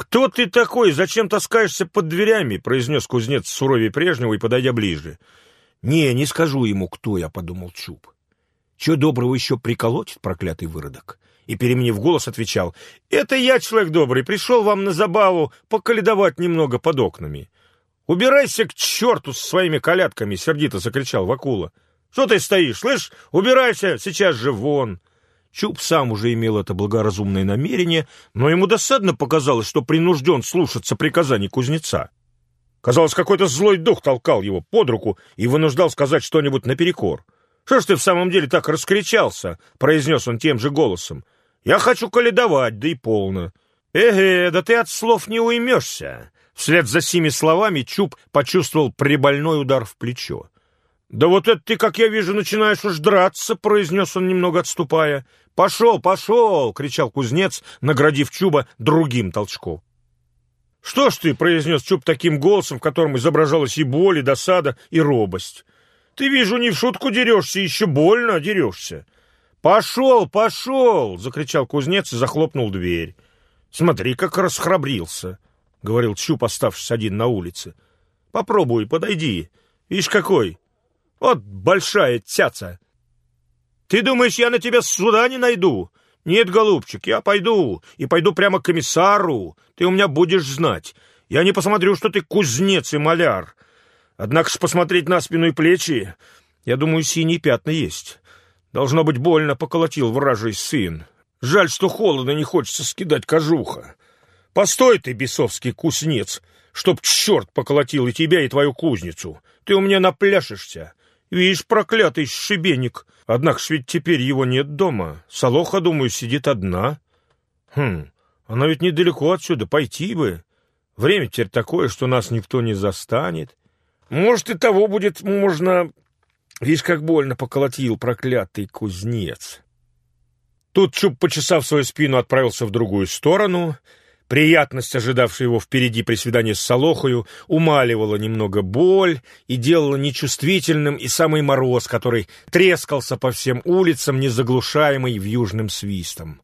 «Кто ты такой? Зачем таскаешься под дверями?» — произнес кузнец суровее прежнего и подойдя ближе. «Не, не скажу ему, кто я», — подумал Чуб. «Чего доброго еще приколотит проклятый выродок?» И, переменив голос, отвечал, «Это я, человек добрый, пришел вам на забаву поколедовать немного под окнами». «Убирайся к черту со своими колядками!» — сердито закричал Вакула. «Что ты стоишь, слышь? Убирайся сейчас же вон!» Чуб сам уже имел это благоразумное намерение, но ему досадно показалось, что принужден слушаться приказаний кузнеца. Казалось, какой-то злой дух толкал его под руку и вынуждал сказать что-нибудь наперекор. «Что ж ты в самом деле так раскричался?» — произнес он тем же голосом. «Я хочу каледовать, да и полно». «Эге, да ты от слов не уймешься!» Вслед за сими словами Чуб почувствовал прибольной удар в плечо. «Да вот это ты, как я вижу, начинаешь уж драться», — произнес он, немного отступая. «Пошел, пошел!» — кричал кузнец, наградив Чуба другим толчком. «Что ж ты?» — произнес Чуб таким голосом, в котором изображалась и боль, и досада, и робость. «Ты, вижу, не в шутку дерешься, еще больно дерешься». «Пошел, пошел!» — закричал кузнец и захлопнул дверь. «Смотри, как расхрабрился!» — говорил Чуб, оставшись один на улице. «Попробуй, подойди. Ишь какой! Вот большая тяца. Ты думаешь, я на тебя суда не найду? Нет, голубчик, я пойду, и пойду прямо к комиссару. Ты у меня будешь знать. Я не посмотрю, что ты кузнец и маляр. Однако ж посмотреть на спину и плечи, я думаю, синие пятна есть. Должно быть, больно поколотил вражий сын. Жаль, что холодно не хочется скидать кожуха. Постой ты, бесовский кузнец, чтоб черт поколотил и тебя, и твою кузницу. Ты у меня напляшешься. Видишь, проклятый шибеник. Однако ж ведь теперь его нет дома. Солоха, думаю, сидит одна. Хм, она ведь недалеко отсюда, пойти бы. Время теперь такое, что нас никто не застанет. Может, и того будет можно... Видишь, как больно поколотил проклятый кузнец. Тут Чуб, почесав свою спину, отправился в другую сторону — Приятность, ожидавшая его впереди при свидании с Солохою, умаливала немного боль и делала нечувствительным и самый мороз, который трескался по всем улицам, незаглушаемый вьюжным свистом.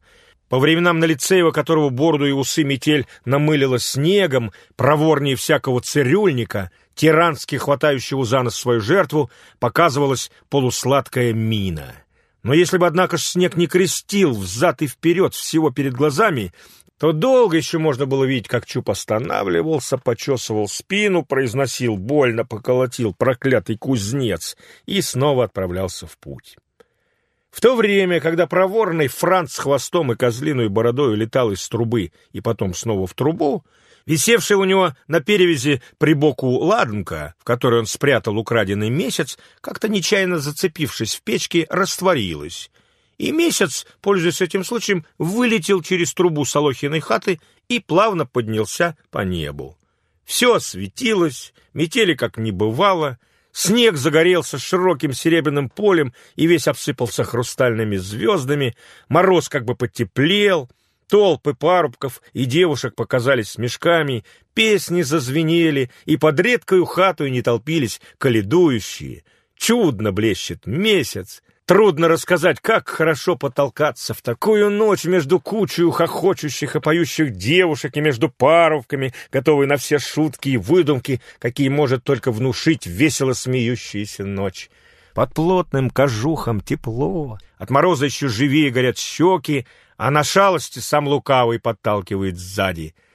По временам на лице его, которого бороду и усы метель намылила снегом, проворнее всякого цирюльника, тирански хватающего за нос свою жертву, показывалась полусладкая мина. Но если бы, однако, снег не крестил взад и вперед всего перед глазами, то долго еще можно было видеть, как Чуп останавливался, почесывал спину, произносил больно, поколотил проклятый кузнец и снова отправлялся в путь. В то время, когда проворный Франц с хвостом и козлиной бородой летал из трубы и потом снова в трубу, висевшая у него на перевязи при боку ладанка, в которой он спрятал украденный месяц, как-то нечаянно зацепившись в печке, растворилась — и месяц, пользуясь этим случаем, вылетел через трубу Солохиной хаты и плавно поднялся по небу. Все осветилось, метели как не бывало, снег загорелся широким серебряным полем и весь обсыпался хрустальными звездами, мороз как бы потеплел, толпы парубков и девушек показались с мешками, песни зазвенели, и под редкою хату не толпились каледующие. Чудно блещет месяц, Трудно рассказать, как хорошо потолкаться в такую ночь между кучей хохочущих и поющих девушек и между паровками, готовые на все шутки и выдумки, какие может только внушить весело смеющаяся ночь. Под плотным кожухом тепло, от мороза еще живее горят щеки, а на шалости сам лукавый подталкивает сзади —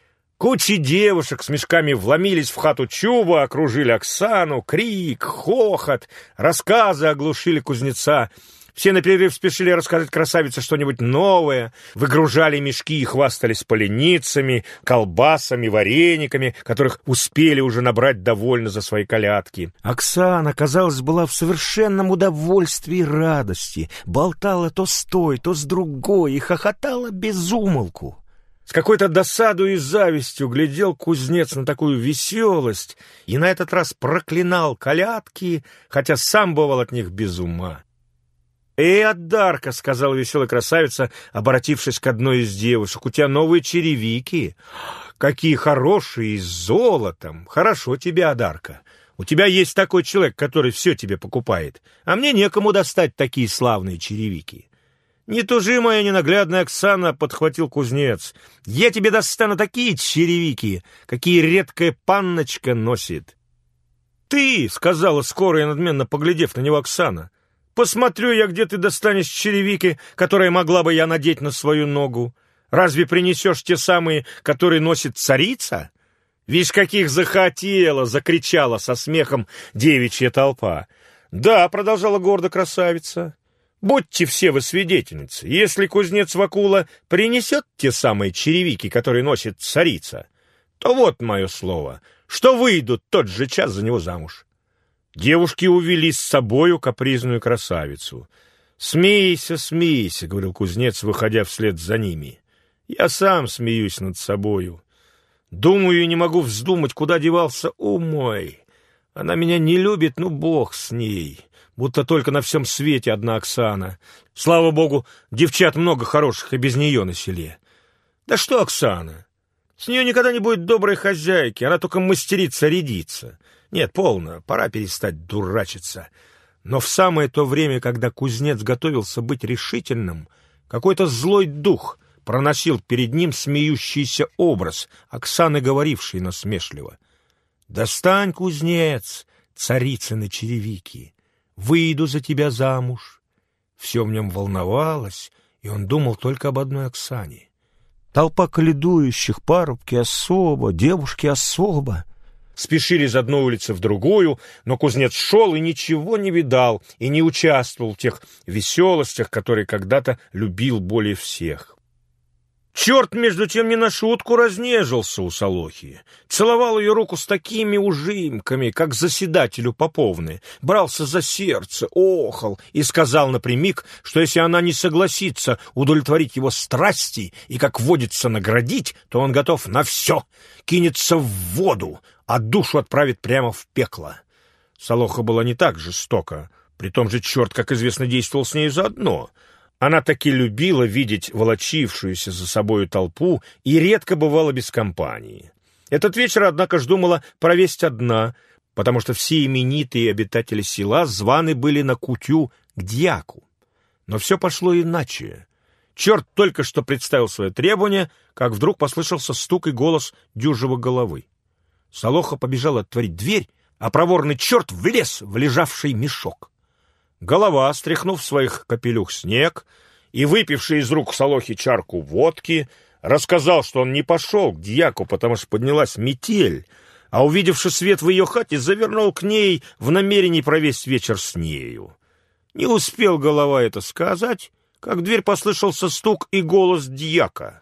Кучи девушек с мешками вломились в хату Чуба, окружили Оксану, крик, хохот, рассказы оглушили кузнеца. Все на перерыв спешили рассказать красавице что-нибудь новое, выгружали мешки и хвастались поленицами, колбасами, варениками, которых успели уже набрать довольно за свои колядки. Оксана, казалось, была в совершенном удовольствии и радости, болтала то с той, то с другой и хохотала без умолку. Какой-то досадой и завистью глядел кузнец на такую веселость и на этот раз проклинал колядки, хотя сам бывал от них без ума. «Эй, Адарка!» — сказала веселая красавица, обратившись к одной из девушек. «У тебя новые черевики. Какие хорошие, с золотом! Хорошо тебе, Адарка. У тебя есть такой человек, который все тебе покупает, а мне некому достать такие славные черевики». «Не тужи, моя ненаглядная Оксана!» — подхватил кузнец. «Я тебе достану такие черевики, какие редкая панночка носит!» «Ты!» — сказала скоро и надменно поглядев на него Оксана. «Посмотрю я, где ты достанешь черевики, которые могла бы я надеть на свою ногу. Разве принесешь те самые, которые носит царица?» «Вишь, каких захотела!» — закричала со смехом девичья толпа. «Да», — продолжала гордо красавица, — «будьте все вы свидетельницы. Если кузнец Вакула принесет те самые черевики, которые носит царица, то вот мое слово, что выйдут тот же час за него замуж». Девушки увели с собою капризную красавицу. «Смейся, смейся», — говорил кузнец, выходя вслед за ними. «Я сам смеюсь над собою. Думаю не могу вздумать, куда девался ум мой». Она меня не любит, ну бог с ней. Будто только на всем свете одна Оксана. Слава богу, девчат много хороших и без нее на селе. Да что Оксана? С нее никогда не будет доброй хозяйки, она только мастерица рядиться. Нет, полно, пора перестать дурачиться. Но в самое то время, когда кузнец готовился быть решительным, какой-то злой дух проносил перед ним смеющийся образ Оксаны, говорившей насмешливо — Достань, кузнец, царицыны черевики, выйду за тебя замуж. Все в нем волновалось, и он думал только об одной Оксане. Толпа каледующих, парубки особо, девушки особо. Спешили из одной улицы в другую, но кузнец шел и ничего не видал, и не участвовал в тех веселостях, которые когда-то любил более всех. Черт, между тем, не на шутку разнежился у Солохи. Целовал ее руку с такими ужимками, как заседателю поповны. Брался за сердце, охал и сказал напрямик, что если она не согласится удовлетворить его страсти и, как водится, наградить, то он готов на все, кинется в воду, а душу отправит прямо в пекло. Солоха была не так жестока, при том же черт, как известно, действовал с ней заодно — она таки любила видеть волочившуюся за собою толпу и редко бывала без компании. Этот вечер, однако, ж думала провесть одна, потому что все именитые обитатели села званы были на кутю к дьяку. Но все пошло иначе. Черт только что представил свое требование, как вдруг послышался стук и голос дюжего головы. Солоха побежал отворить дверь, а проворный черт влез в лежавший мешок. Голова, стряхнув своих капелюх снег и выпивший из рук Солохи чарку водки, рассказал, что он не пошел к дьяку, потому что поднялась метель, а, увидевши свет в ее хате, завернул к ней в намерении провести вечер с нею. Не успел голова это сказать, как в дверь послышался стук и голос дьяка.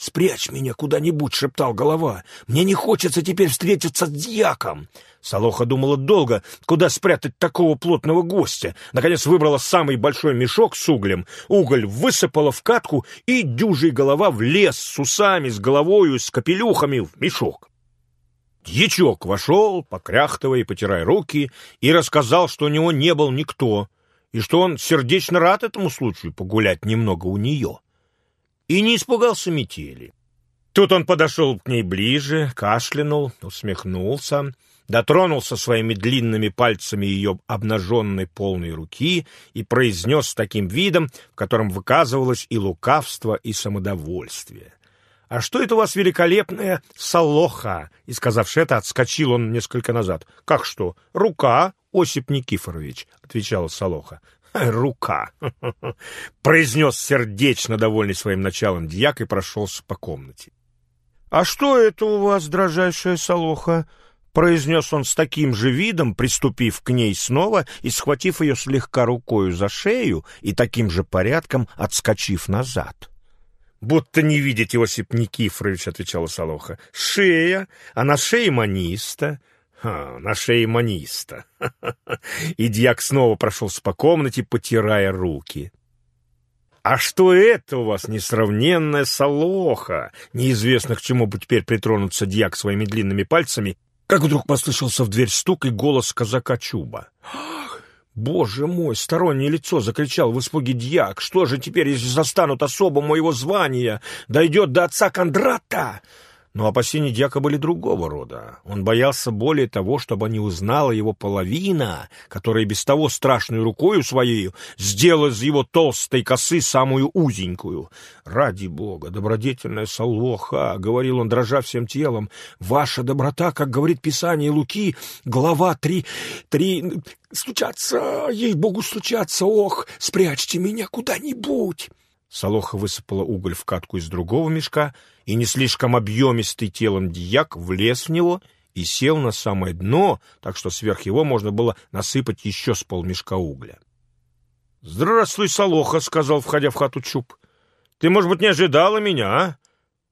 «Спрячь меня куда-нибудь», — шептал голова. «Мне не хочется теперь встретиться с дьяком». Солоха думала долго, куда спрятать такого плотного гостя. Наконец выбрала самый большой мешок с углем. Уголь высыпала в катку, и дюжий голова влез с усами, с головою, с капелюхами в мешок. Дьячок вошел, покряхтывая и потирая руки, и рассказал, что у него не был никто, и что он сердечно рад этому случаю погулять немного у нее и не испугался метели. Тут он подошел к ней ближе, кашлянул, усмехнулся, дотронулся своими длинными пальцами ее обнаженной полной руки и произнес с таким видом, в котором выказывалось и лукавство, и самодовольствие. «А что это у вас великолепная солоха?» И, сказавши это, отскочил он несколько назад. «Как что? Рука, Осип Никифорович», — отвечала солоха. «Рука!» — произнес сердечно довольный своим началом дьяк и прошелся по комнате. «А что это у вас, дрожайшая Солоха?» — произнес он с таким же видом, приступив к ней снова и схватив ее слегка рукою за шею и таким же порядком отскочив назад. «Будто не видите, Осип Никифорович», — отвечала Солоха. «Шея, а на шее маниста, Ха, на шее маниста. И дьяк снова прошелся по комнате, потирая руки. «А что это у вас, несравненная солоха?» Неизвестно, к чему бы теперь притронуться дьяк своими длинными пальцами, как вдруг послышался в дверь стук и голос казака Чуба. «Ах, боже мой!» — стороннее лицо закричал в испуге дьяк. «Что же теперь, если застанут особо моего звания? Дойдет до отца Кондрата?» Но опасения дьяка были другого рода. Он боялся более того, чтобы не узнала его половина, которая без того страшной рукою своей сделала из его толстой косы самую узенькую. «Ради бога, добродетельная Салоха!» — говорил он, дрожа всем телом. «Ваша доброта, как говорит Писание Луки, глава три... три... стучаться, ей-богу, стучаться! Ох, спрячьте меня куда-нибудь!» Солоха высыпала уголь в катку из другого мешка, и не слишком объемистый телом дьяк влез в него и сел на самое дно, так что сверх его можно было насыпать еще с полмешка угля. — Здравствуй, Солоха, — сказал, входя в хату Чуб. — Ты, может быть, не ожидала меня, а?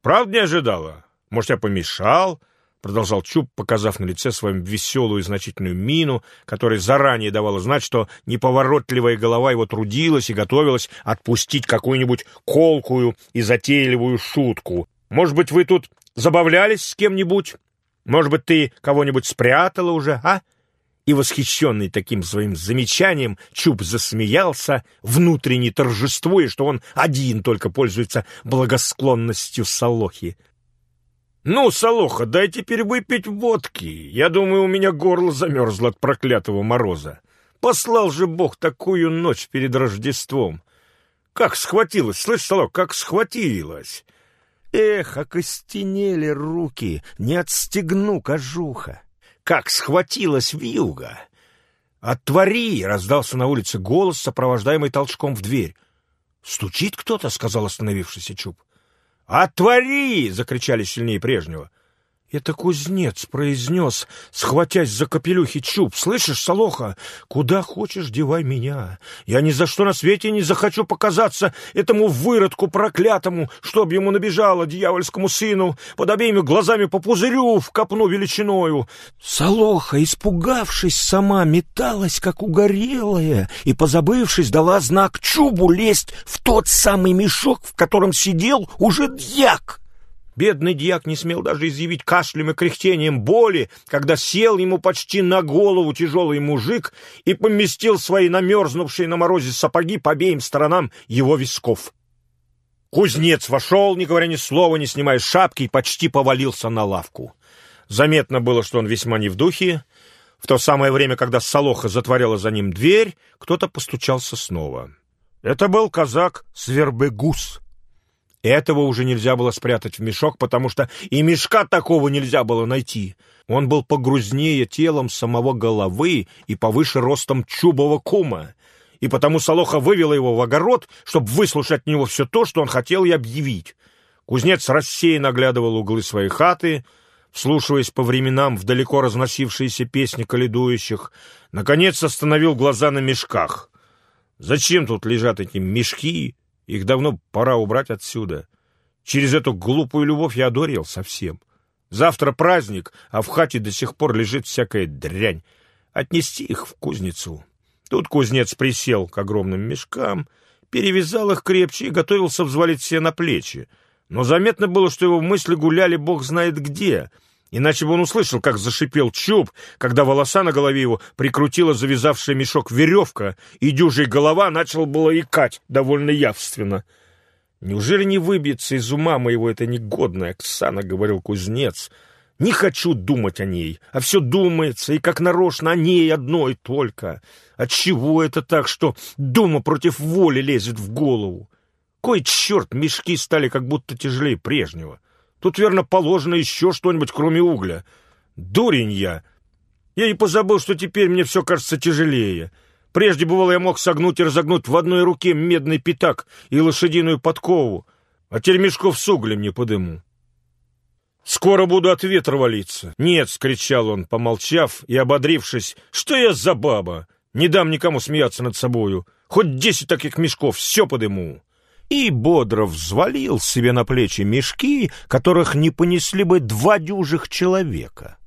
Правда не ожидала? Может, я помешал? — продолжал Чуб, показав на лице свою веселую и значительную мину, которая заранее давала знать, что неповоротливая голова его трудилась и готовилась отпустить какую-нибудь колкую и затейливую шутку. «Может быть, вы тут забавлялись с кем-нибудь? Может быть, ты кого-нибудь спрятала уже, а?» И, восхищенный таким своим замечанием, Чуб засмеялся, внутренне торжествуя, что он один только пользуется благосклонностью Солохи. «Ну, Солоха, дай теперь выпить водки. Я думаю, у меня горло замерзло от проклятого мороза. Послал же Бог такую ночь перед Рождеством. Как схватилась, слышь, Солох, как схватилась!» Эх, окостенели руки, не отстегну кожуха. Как схватилась вьюга! «Отвори!» — раздался на улице голос, сопровождаемый толчком в дверь. «Стучит кто-то?» — сказал остановившийся Чуб. «Отвори!» — закричали сильнее прежнего. Это кузнец произнес, схватясь за капелюхи чуб. «Слышишь, Солоха, куда хочешь, девай меня. Я ни за что на свете не захочу показаться этому выродку проклятому, чтоб ему набежало, дьявольскому сыну, под обеими глазами по пузырю в копну величиною». Солоха, испугавшись сама, металась, как угорелая, и, позабывшись, дала знак чубу лезть в тот самый мешок, в котором сидел уже дьяк. Бедный дьяк не смел даже изъявить кашлем и кряхтением боли, когда сел ему почти на голову тяжелый мужик и поместил свои намерзнувшие на морозе сапоги по обеим сторонам его висков. Кузнец вошел, не говоря ни слова, не снимая шапки, и почти повалился на лавку. Заметно было, что он весьма не в духе. В то самое время, когда Солоха затворяла за ним дверь, кто-то постучался снова. Это был казак Свербегус. Этого уже нельзя было спрятать в мешок, потому что и мешка такого нельзя было найти. Он был погрузнее телом самого головы и повыше ростом чубового кума. И потому Солоха вывела его в огород, чтобы выслушать от него все то, что он хотел и объявить. Кузнец рассеянно оглядывал углы своей хаты, вслушиваясь по временам в далеко разносившиеся песни каледующих, наконец остановил глаза на мешках. Зачем тут лежат эти мешки, их давно пора убрать отсюда. Через эту глупую любовь я одурел совсем. Завтра праздник, а в хате до сих пор лежит всякая дрянь. Отнести их в кузницу. Тут кузнец присел к огромным мешкам, перевязал их крепче и готовился взвалить все на плечи. Но заметно было, что его мысли гуляли бог знает где — Иначе бы он услышал, как зашипел чуб, когда волоса на голове его прикрутила завязавшая мешок веревка, и дюжий голова начал было икать довольно явственно. «Неужели не выбьется из ума моего эта негодная Оксана?» — говорил кузнец. «Не хочу думать о ней, а все думается, и как нарочно о ней одной только. Отчего это так, что дума против воли лезет в голову? Кой черт, мешки стали как будто тяжелее прежнего». Тут, верно, положено еще что-нибудь, кроме угля. Дурень я! Я и позабыл, что теперь мне все кажется тяжелее. Прежде, бывало, я мог согнуть и разогнуть в одной руке медный пятак и лошадиную подкову, а теперь мешков с углем не подыму. «Скоро буду от ветра валиться». «Нет», — скричал он, помолчав и ободрившись, — «что я за баба? Не дам никому смеяться над собою. Хоть десять таких мешков, все подыму» и бодро взвалил себе на плечи мешки, которых не понесли бы два дюжих человека.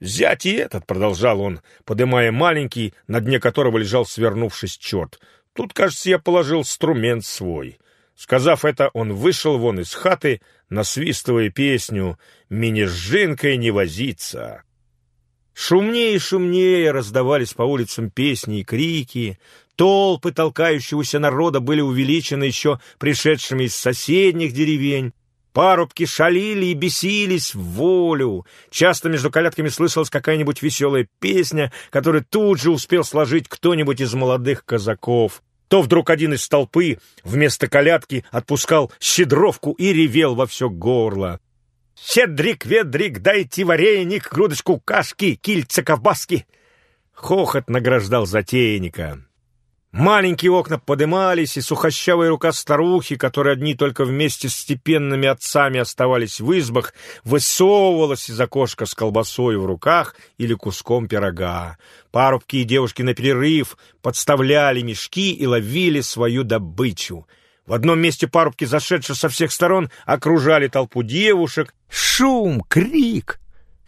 «Взять и этот», — продолжал он, подымая маленький, на дне которого лежал свернувшись черт. «Тут, кажется, я положил инструмент свой». Сказав это, он вышел вон из хаты, насвистывая песню «Мини-жинкой не возиться». Шумнее и шумнее раздавались по улицам песни и крики, Толпы толкающегося народа были увеличены еще пришедшими из соседних деревень. Парубки шалили и бесились в волю. Часто между колядками слышалась какая-нибудь веселая песня, которую тут же успел сложить кто-нибудь из молодых казаков. То вдруг один из толпы вместо колядки отпускал щедровку и ревел во все горло. «Щедрик, ведрик, дайте вареник, грудочку кашки, кильца ковбаски!» Хохот награждал затейника. Маленькие окна подымались, и сухощавая рука старухи, которые одни только вместе с степенными отцами оставались в избах, высовывалась из окошка с колбасой в руках или куском пирога. Парубки и девушки на перерыв подставляли мешки и ловили свою добычу. В одном месте парубки, зашедшие со всех сторон, окружали толпу девушек. Шум, крик,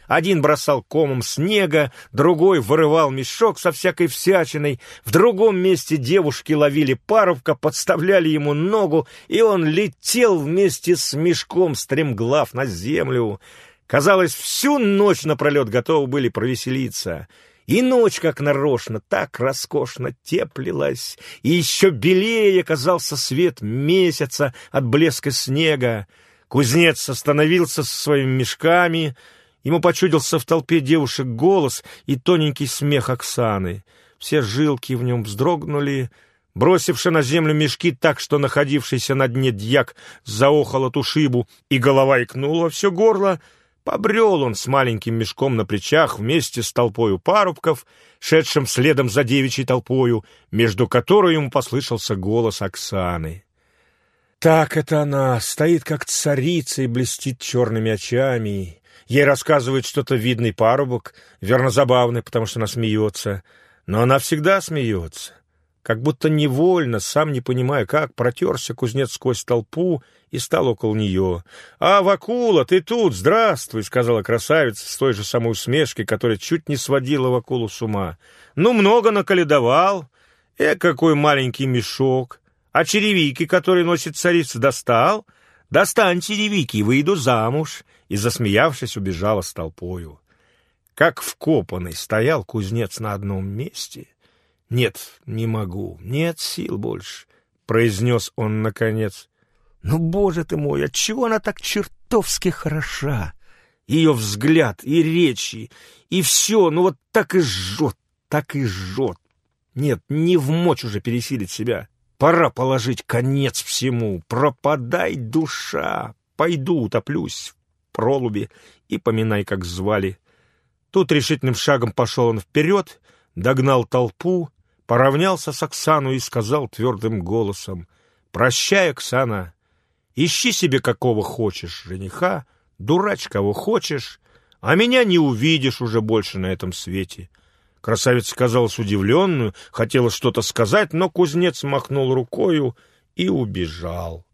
один бросал комом снега, другой вырывал мешок со всякой всячиной. В другом месте девушки ловили парубка, подставляли ему ногу, и он летел вместе с мешком стремглав на землю. Казалось, всю ночь напролет готовы были провеселиться. И ночь, как нарочно, так роскошно теплилась, и еще белее казался свет месяца от блеска снега. Кузнец остановился со своими мешками — Ему почудился в толпе девушек голос и тоненький смех Оксаны. Все жилки в нем вздрогнули, бросивши на землю мешки так, что находившийся на дне дьяк заохал от ушибу, и голова икнула все горло, побрел он с маленьким мешком на плечах вместе с толпою парубков, шедшим следом за девичьей толпою, между которой ему послышался голос Оксаны. Так это она, стоит как царица и блестит черными очами, Ей рассказывает что-то видный парубок, верно забавный, потому что она смеется. Но она всегда смеется. Как будто невольно, сам не понимая как, протерся кузнец сквозь толпу и стал около нее. «А, Вакула, ты тут, здравствуй!» — сказала красавица с той же самой усмешкой, которая чуть не сводила Вакулу с ума. «Ну, много наколедовал. Э, какой маленький мешок! А черевики, которые носит царица, достал? Достань черевики, выйду замуж!» И, засмеявшись, убежала с толпою. Как вкопанный стоял кузнец на одном месте. «Нет, не могу, нет сил больше», — произнес он наконец. «Ну, боже ты мой, отчего она так чертовски хороша? Ее взгляд и речи, и все, ну вот так и жжет, так и жжет. Нет, не в мочь уже пересилить себя. Пора положить конец всему. Пропадай, душа. Пойду утоплюсь пролуби и поминай, как звали. Тут решительным шагом пошел он вперед, догнал толпу, поравнялся с Оксану и сказал твердым голосом, «Прощай, Оксана, ищи себе какого хочешь жениха, дурач кого хочешь, а меня не увидишь уже больше на этом свете». Красавица казалась удивленную, хотела что-то сказать, но кузнец махнул рукою и убежал.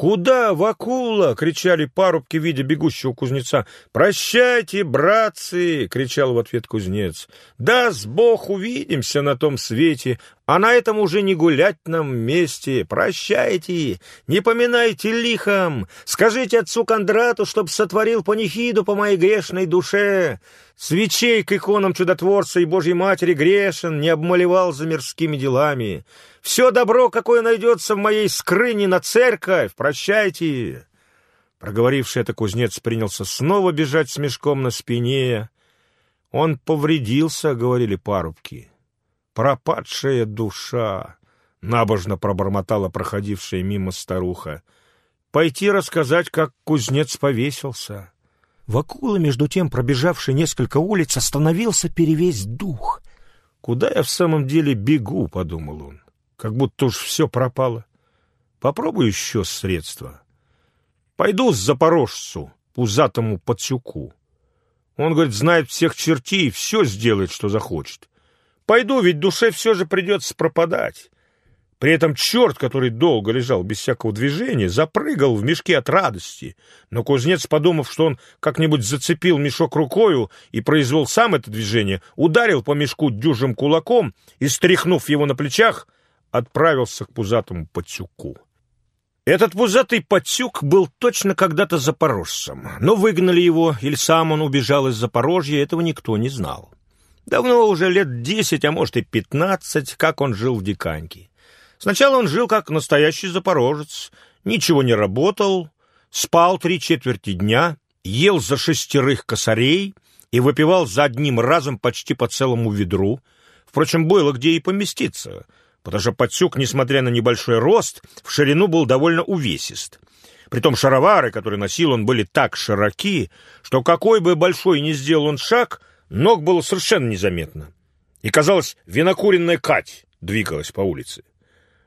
«Куда, Вакула?» — кричали парубки, видя бегущего кузнеца. «Прощайте, братцы!» — кричал в ответ кузнец. «Даст Бог, увидимся на том свете, а на этом уже не гулять нам вместе. Прощайте, не поминайте лихом, скажите отцу Кондрату, чтоб сотворил панихиду по моей грешной душе. Свечей к иконам чудотворца и Божьей Матери грешен, не обмалевал за мирскими делами. Все добро, какое найдется в моей скрыне на церковь, прощайте. Проговоривший это кузнец принялся снова бежать с мешком на спине. Он повредился, говорили парубки пропадшая душа!» — набожно пробормотала проходившая мимо старуха. «Пойти рассказать, как кузнец повесился». Вакула, между тем, пробежавший несколько улиц, остановился перевесь дух. «Куда я в самом деле бегу?» — подумал он. «Как будто уж все пропало. Попробую еще средства. Пойду с запорожцу, пузатому подсюку. Он, говорит, знает всех чертей и все сделает, что захочет. Пойду, ведь душе все же придется пропадать. При этом черт, который долго лежал без всякого движения, запрыгал в мешке от радости. Но кузнец, подумав, что он как-нибудь зацепил мешок рукою и произвел сам это движение, ударил по мешку дюжим кулаком и, стряхнув его на плечах, отправился к пузатому подсюку. Этот пузатый подсюк был точно когда-то запорожцем, но выгнали его, или сам он убежал из Запорожья, этого никто не знал. Давно уже лет десять, а может и пятнадцать, как он жил в Диканьке. Сначала он жил как настоящий запорожец, ничего не работал, спал три четверти дня, ел за шестерых косарей и выпивал за одним разом почти по целому ведру. Впрочем, было где и поместиться, потому что Пацюк, несмотря на небольшой рост, в ширину был довольно увесист. Притом шаровары, которые носил он, были так широки, что какой бы большой ни сделал он шаг, ног было совершенно незаметно. И, казалось, винокуренная Кать двигалась по улице.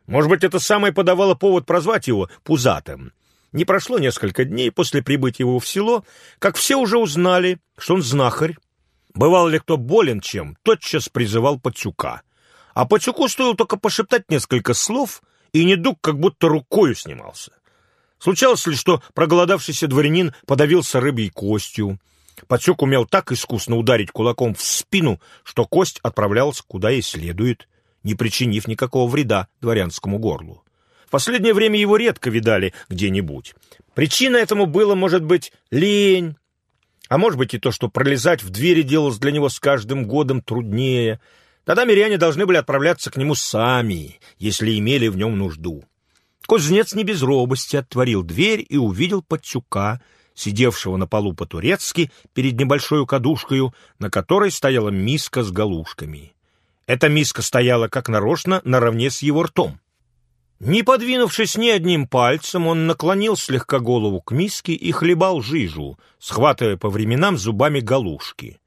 Может быть, это самое подавало повод прозвать его Пузатым. Не прошло несколько дней после прибытия его в село, как все уже узнали, что он знахарь. Бывал ли кто болен чем, тотчас призывал Пацюка. А Пацюку стоило только пошептать несколько слов, и недуг как будто рукою снимался. Случалось ли, что проголодавшийся дворянин подавился рыбьей костью? Пацюк умел так искусно ударить кулаком в спину, что кость отправлялась куда и следует, не причинив никакого вреда дворянскому горлу. В последнее время его редко видали где-нибудь. Причина этому было, может быть, лень, а может быть и то, что пролезать в двери делалось для него с каждым годом труднее. Тогда миряне должны были отправляться к нему сами, если имели в нем нужду. Кузнец не без робости отворил дверь и увидел Подчука, сидевшего на полу по-турецки перед небольшой кадушкою, на которой стояла миска с галушками. Эта миска стояла как нарочно наравне с его ртом. Не подвинувшись ни одним пальцем, он наклонил слегка голову к миске и хлебал жижу, схватывая по временам зубами галушки.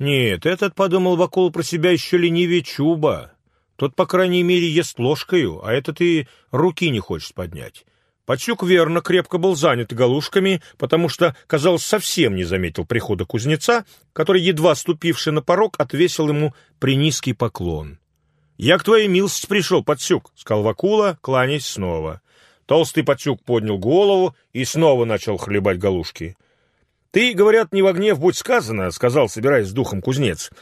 Нет, этот, подумал Вакул про себя, еще ленивее Чуба. Тот, по крайней мере, ест ложкою, а этот и руки не хочет поднять. Пацюк верно крепко был занят галушками, потому что, казалось, совсем не заметил прихода кузнеца, который, едва ступивший на порог, отвесил ему принизкий поклон. «Я к твоей милости пришел, Пацюк», — сказал Вакула, кланяясь снова. Толстый Пацюк поднял голову и снова начал хлебать галушки. «Ты, говорят, не в гнев будь сказано», — сказал, собираясь с духом кузнец.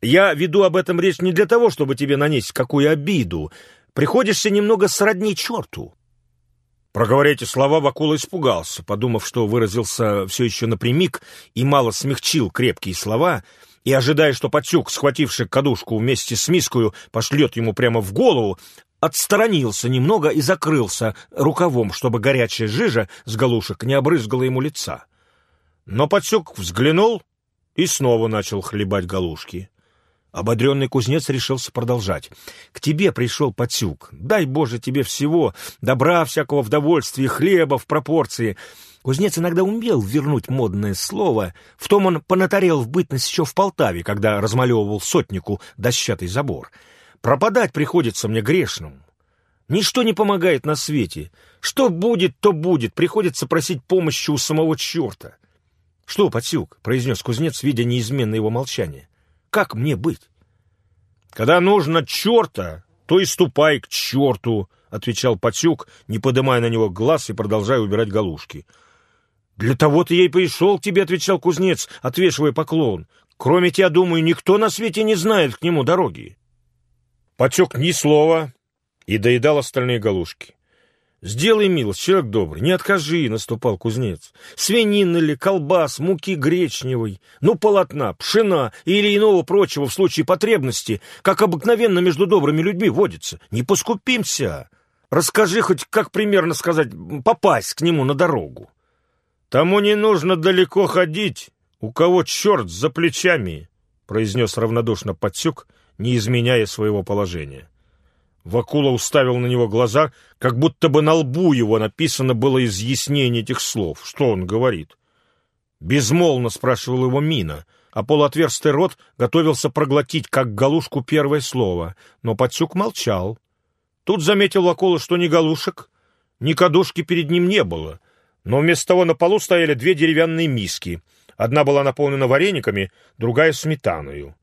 Я веду об этом речь не для того, чтобы тебе нанести какую обиду. Приходишься немного сродни черту. Проговоря эти слова, Вакула испугался, подумав, что выразился все еще напрямик и мало смягчил крепкие слова, и, ожидая, что Патюк, схвативший кадушку вместе с мискою, пошлет ему прямо в голову, отсторонился немного и закрылся рукавом, чтобы горячая жижа с галушек не обрызгала ему лица. Но Патюк взглянул и снова начал хлебать галушки. Ободренный кузнец решился продолжать. «К тебе пришел Патюк. Дай, Боже, тебе всего, добра всякого в довольстве, хлеба в пропорции». Кузнец иногда умел вернуть модное слово. В том он понатарел в бытность еще в Полтаве, когда размалевывал сотнику дощатый забор. «Пропадать приходится мне грешным. Ничто не помогает на свете. Что будет, то будет. Приходится просить помощи у самого черта». «Что, Патюк?» — произнес кузнец, видя неизменное его молчание. Как мне быть? Когда нужно черта, то и ступай к черту, — отвечал Патюк, не поднимая на него глаз и продолжая убирать галушки. — Для того-то я и пришел к тебе, — отвечал кузнец, отвешивая поклон. — Кроме тебя, думаю, никто на свете не знает к нему дороги. Патюк ни слова и доедал остальные галушки. «Сделай милость, человек добрый, не откажи», — наступал кузнец. «Свинины ли, колбас, муки гречневой, ну, полотна, пшена или иного прочего в случае потребности, как обыкновенно между добрыми людьми водится. Не поскупимся. Расскажи хоть, как примерно сказать, попасть к нему на дорогу». «Тому не нужно далеко ходить, у кого черт за плечами», — произнес равнодушно Подсюк, не изменяя своего положения. Вакула уставил на него глаза, как будто бы на лбу его написано было изъяснение этих слов. Что он говорит? Безмолвно спрашивал его Мина, а полуотверстый рот готовился проглотить, как галушку, первое слово, но Пацюк молчал. Тут заметил Вакула, что ни галушек, ни кадушки перед ним не было, но вместо того на полу стояли две деревянные миски. Одна была наполнена варениками, другая — сметаною.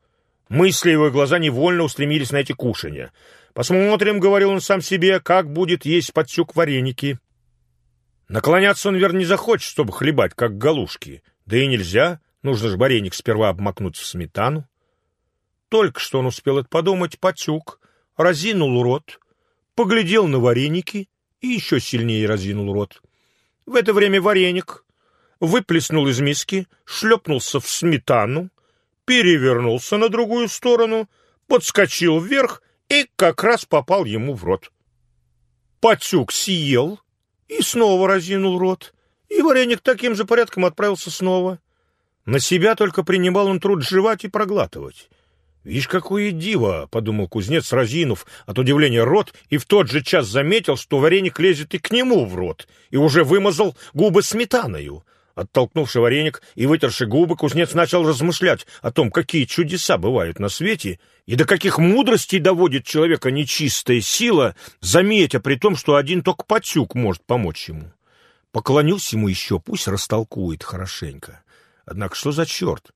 Мысли его и глаза невольно устремились на эти кушанья — Посмотрим, — говорил он сам себе, — как будет есть подсюк вареники. Наклоняться он, верно, не захочет, чтобы хлебать, как галушки. Да и нельзя, нужно же вареник сперва обмакнуть в сметану. Только что он успел это подумать, Патюк разинул рот, поглядел на вареники и еще сильнее разинул рот. В это время вареник выплеснул из миски, шлепнулся в сметану, перевернулся на другую сторону, подскочил вверх и как раз попал ему в рот. Пацюк съел и снова разинул рот, И вареник таким же порядком отправился снова. На себя только принимал он труд жевать и проглатывать. «Вишь, какое диво!» — подумал кузнец, разинув от удивления рот, и в тот же час заметил, что вареник лезет и к нему в рот, и уже вымазал губы сметаною. Оттолкнувши вареник и вытерши губы, кузнец начал размышлять о том, какие чудеса бывают на свете, и до каких мудростей доводит человека нечистая сила, заметя при том, что один только потюк может помочь ему. Поклонился ему еще, пусть растолкует хорошенько. Однако что за черт?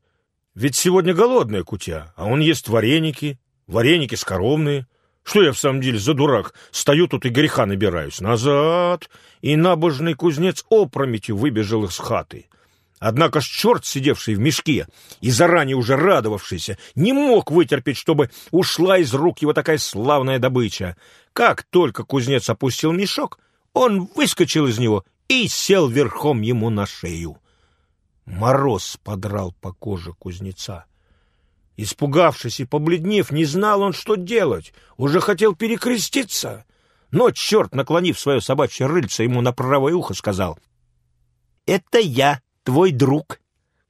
Ведь сегодня голодная кутя, а он ест вареники, вареники скоромные. Что я в самом деле за дурак? Стою тут и греха набираюсь. Назад! И набожный кузнец опрометью выбежал из хаты. Однако ж черт, сидевший в мешке и заранее уже радовавшийся, не мог вытерпеть, чтобы ушла из рук его такая славная добыча. Как только кузнец опустил мешок, он выскочил из него и сел верхом ему на шею. Мороз подрал по коже кузнеца. Испугавшись и побледнев, не знал он, что делать, уже хотел перекреститься. Но черт, наклонив свое собачье рыльце ему на правое ухо, сказал, «Это я, твой друг.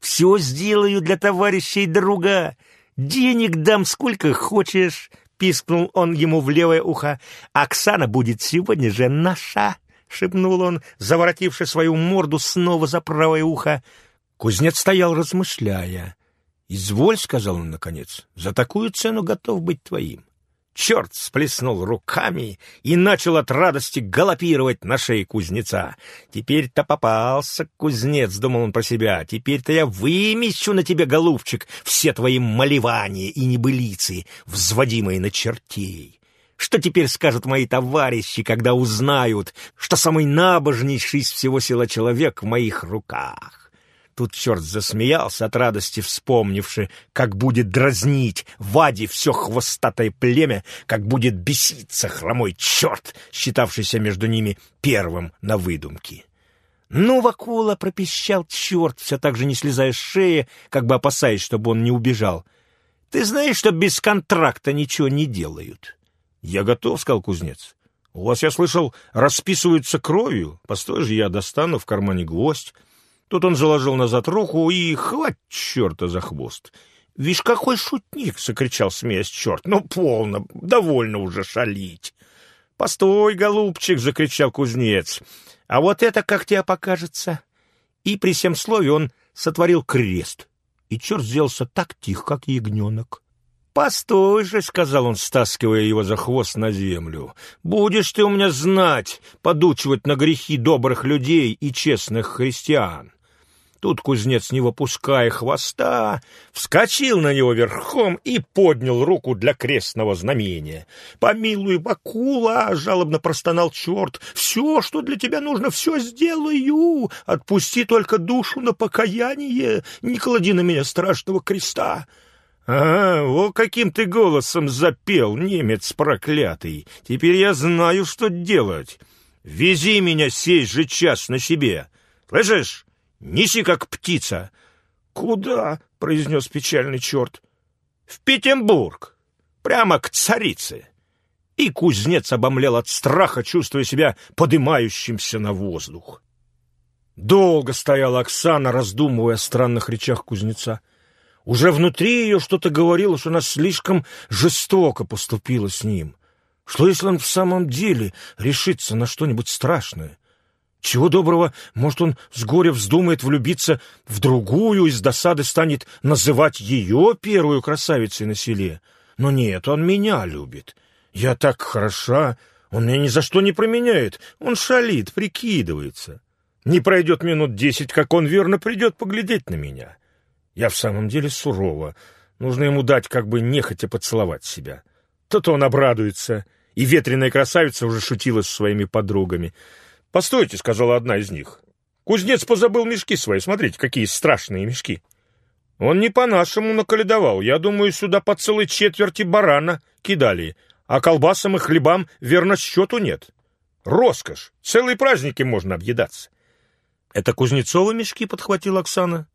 Все сделаю для товарища и друга. Денег дам сколько хочешь», — пискнул он ему в левое ухо. «Оксана будет сегодня же наша», — шепнул он, заворотивши свою морду снова за правое ухо. Кузнец стоял, размышляя. «Изволь», — сказал он наконец, — «за такую цену готов быть твоим». Черт сплеснул руками и начал от радости галопировать на шее кузнеца. «Теперь-то попался, кузнец», — думал он про себя, — «теперь-то я вымещу на тебе, голубчик, все твои малевания и небылицы, взводимые на чертей». Что теперь скажут мои товарищи, когда узнают, что самый набожнейший из всего села человек в моих руках? Тут черт засмеялся от радости, вспомнивши, как будет дразнить Вади все хвостатое племя, как будет беситься хромой черт, считавшийся между ними первым на выдумке. «Ну, Вакула!» — пропищал черт, все так же не слезая с шеи, как бы опасаясь, чтобы он не убежал. «Ты знаешь, что без контракта ничего не делают?» «Я готов», — сказал кузнец. «У вас, я слышал, расписываются кровью. Постой же, я достану в кармане гвоздь». Тут он заложил назад руку и хвать черта за хвост. «Вишь, какой шутник!» — закричал, смеясь черт. «Ну, полно, довольно уже шалить!» «Постой, голубчик!» — закричал кузнец. «А вот это как тебе покажется?» И при всем слове он сотворил крест, и черт сделался так тих, как ягненок. «Постой же!» — сказал он, стаскивая его за хвост на землю. «Будешь ты у меня знать, подучивать на грехи добрых людей и честных христиан!» Тут кузнец, не выпуская хвоста, вскочил на него верхом и поднял руку для крестного знамения. «Помилуй, Бакула!» — жалобно простонал черт. «Все, что для тебя нужно, все сделаю! Отпусти только душу на покаяние! Не клади на меня страшного креста!» «А, о, каким ты голосом запел, немец проклятый! Теперь я знаю, что делать! Вези меня сей же час на себе! Слышишь?» Неси, как птица. Куда? произнес печальный черт. В Петербург. Прямо к царице. И кузнец обомлел от страха, чувствуя себя подымающимся на воздух. Долго стояла Оксана, раздумывая о странных речах кузнеца. Уже внутри ее что-то говорило, что она слишком жестоко поступила с ним. Что, если он в самом деле решится на что-нибудь страшное? Чего доброго, может, он с горя вздумает влюбиться в другую и с досады станет называть ее первую красавицей на селе. Но нет, он меня любит. Я так хороша, он меня ни за что не променяет. Он шалит, прикидывается. Не пройдет минут десять, как он верно придет поглядеть на меня. Я в самом деле сурова. Нужно ему дать как бы нехотя поцеловать себя. То-то он обрадуется. И ветреная красавица уже шутила с своими подругами. «Постойте», — сказала одна из них. «Кузнец позабыл мешки свои. Смотрите, какие страшные мешки». «Он не по-нашему наколедовал. Я думаю, сюда по целой четверти барана кидали, а колбасам и хлебам, верно, счету нет. Роскошь. Целые праздники можно объедаться». «Это Кузнецова мешки?» — подхватила Оксана.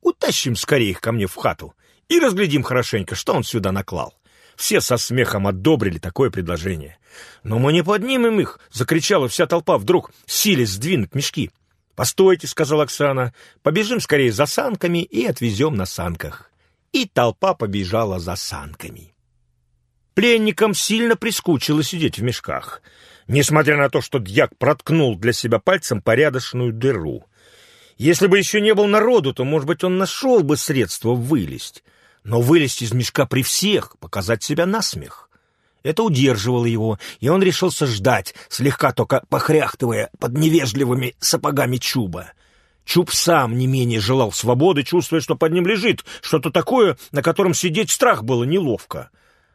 «Утащим скорее их ко мне в хату и разглядим хорошенько, что он сюда наклал». Все со смехом одобрили такое предложение. «Но мы не поднимем их!» — закричала вся толпа вдруг, силясь сдвинуть мешки. «Постойте», — сказала Оксана, — «побежим скорее за санками и отвезем на санках». И толпа побежала за санками. Пленникам сильно прискучило сидеть в мешках, несмотря на то, что дьяк проткнул для себя пальцем порядочную дыру. Если бы еще не был народу, то, может быть, он нашел бы средство вылезть. Но вылезть из мешка при всех, показать себя насмех. Это удерживало его, и он решился ждать, слегка только похряхтывая под невежливыми сапогами Чуба. Чуб сам не менее желал свободы, чувствуя, что под ним лежит что-то такое, на котором сидеть страх было неловко.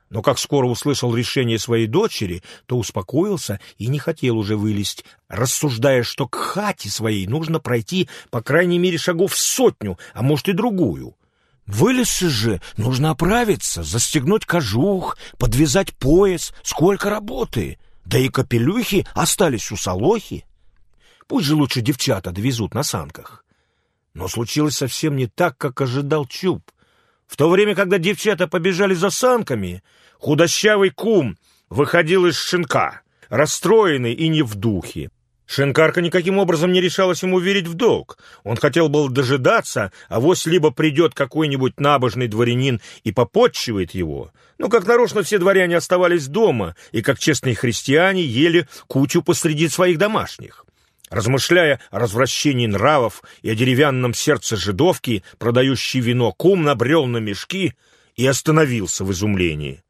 Но как скоро услышал решение своей дочери, то успокоился и не хотел уже вылезть, рассуждая, что к хате своей нужно пройти по крайней мере шагов сотню, а может и другую. Вылезши же, нужно оправиться, застегнуть кожух, подвязать пояс, сколько работы. Да и капелюхи остались у Солохи. Пусть же лучше девчата довезут на санках. Но случилось совсем не так, как ожидал Чуб. В то время, когда девчата побежали за санками, худощавый кум выходил из шинка, расстроенный и не в духе. Шинкарка никаким образом не решалась ему верить в долг. Он хотел был дожидаться, а вось либо придет какой-нибудь набожный дворянин и попотчивает его. Но как нарочно все дворяне оставались дома и, как честные христиане, ели кучу посреди своих домашних. Размышляя о развращении нравов и о деревянном сердце жидовки, продающей вино, кум набрел на мешки и остановился в изумлении.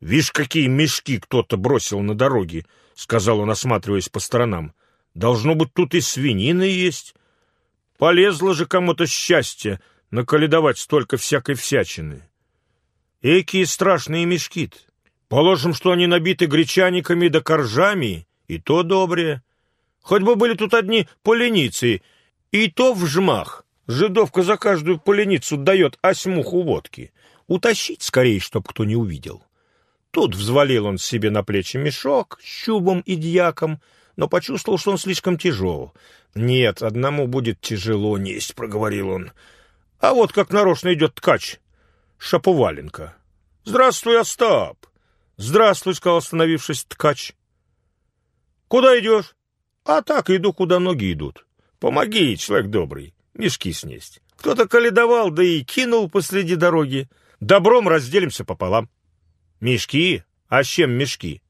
«Вишь, какие мешки кто-то бросил на дороге!» — сказал он, осматриваясь по сторонам. Должно быть, тут и свинина есть. Полезло же кому-то счастье наколедовать столько всякой всячины. Экие страшные мешки -то. Положим, что они набиты гречаниками да коржами, и то добрее. Хоть бы были тут одни поленицы, и то в жмах. Жидовка за каждую поленицу дает осьмуху водки. Утащить скорее, чтоб кто не увидел. Тут взвалил он себе на плечи мешок с чубом и дьяком, но почувствовал, что он слишком тяжел. «Нет, одному будет тяжело несть», — проговорил он. «А вот как нарочно идет ткач. Шаповаленко». «Здравствуй, Остап!» «Здравствуй», — сказал, остановившись ткач. «Куда идешь?» «А так иду, куда ноги идут. Помоги, человек добрый, мешки снесть. Кто-то каледовал, да и кинул посреди дороги. Добром разделимся пополам». «Мешки? А с чем мешки?»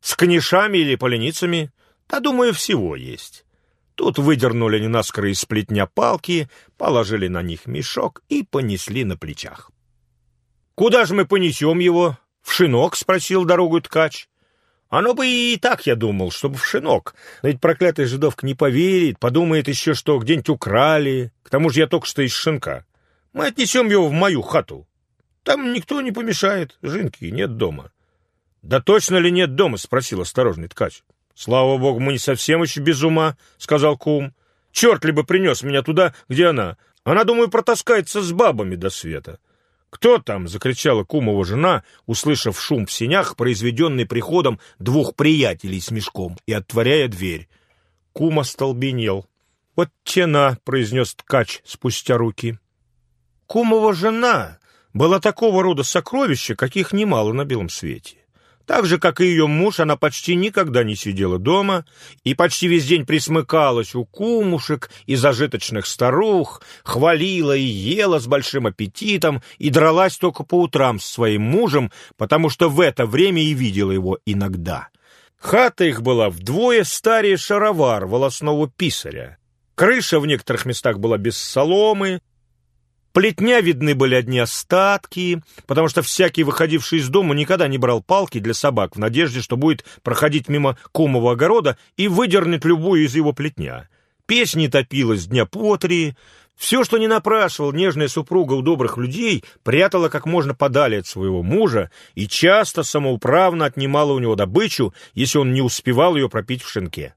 «С конешами или поленицами?» Да, думаю, всего есть. Тут выдернули они наскоро из плетня палки, положили на них мешок и понесли на плечах. «Куда же мы понесем его? В шинок?» — спросил дорогу ткач. «Оно бы и так, я думал, чтобы в шинок. Но ведь проклятая жидовка не поверит, подумает еще, что где-нибудь украли. К тому же я только что из шинка. Мы отнесем его в мою хату. Там никто не помешает, жинки нет дома». «Да точно ли нет дома?» — спросил осторожный ткач. «Слава богу, мы не совсем еще без ума», — сказал кум. «Черт ли бы принес меня туда, где она. Она, думаю, протаскается с бабами до света». «Кто там?» — закричала кумова жена, услышав шум в сенях, произведенный приходом двух приятелей с мешком, и отворяя дверь. Кум остолбенел. «Вот тена!» — произнес ткач спустя руки. Кумова жена была такого рода сокровища, каких немало на белом свете. Так же, как и ее муж, она почти никогда не сидела дома и почти весь день присмыкалась у кумушек и зажиточных старух, хвалила и ела с большим аппетитом и дралась только по утрам с своим мужем, потому что в это время и видела его иногда. Хата их была вдвое старее шаровар волосного писаря. Крыша в некоторых местах была без соломы, Плетня видны были одни остатки, потому что всякий, выходивший из дома, никогда не брал палки для собак в надежде, что будет проходить мимо кумового огорода и выдернет любую из его плетня. Печь не топилась дня по три. Все, что не напрашивал нежная супруга у добрых людей, прятала как можно подали от своего мужа и часто самоуправно отнимала у него добычу, если он не успевал ее пропить в шинке.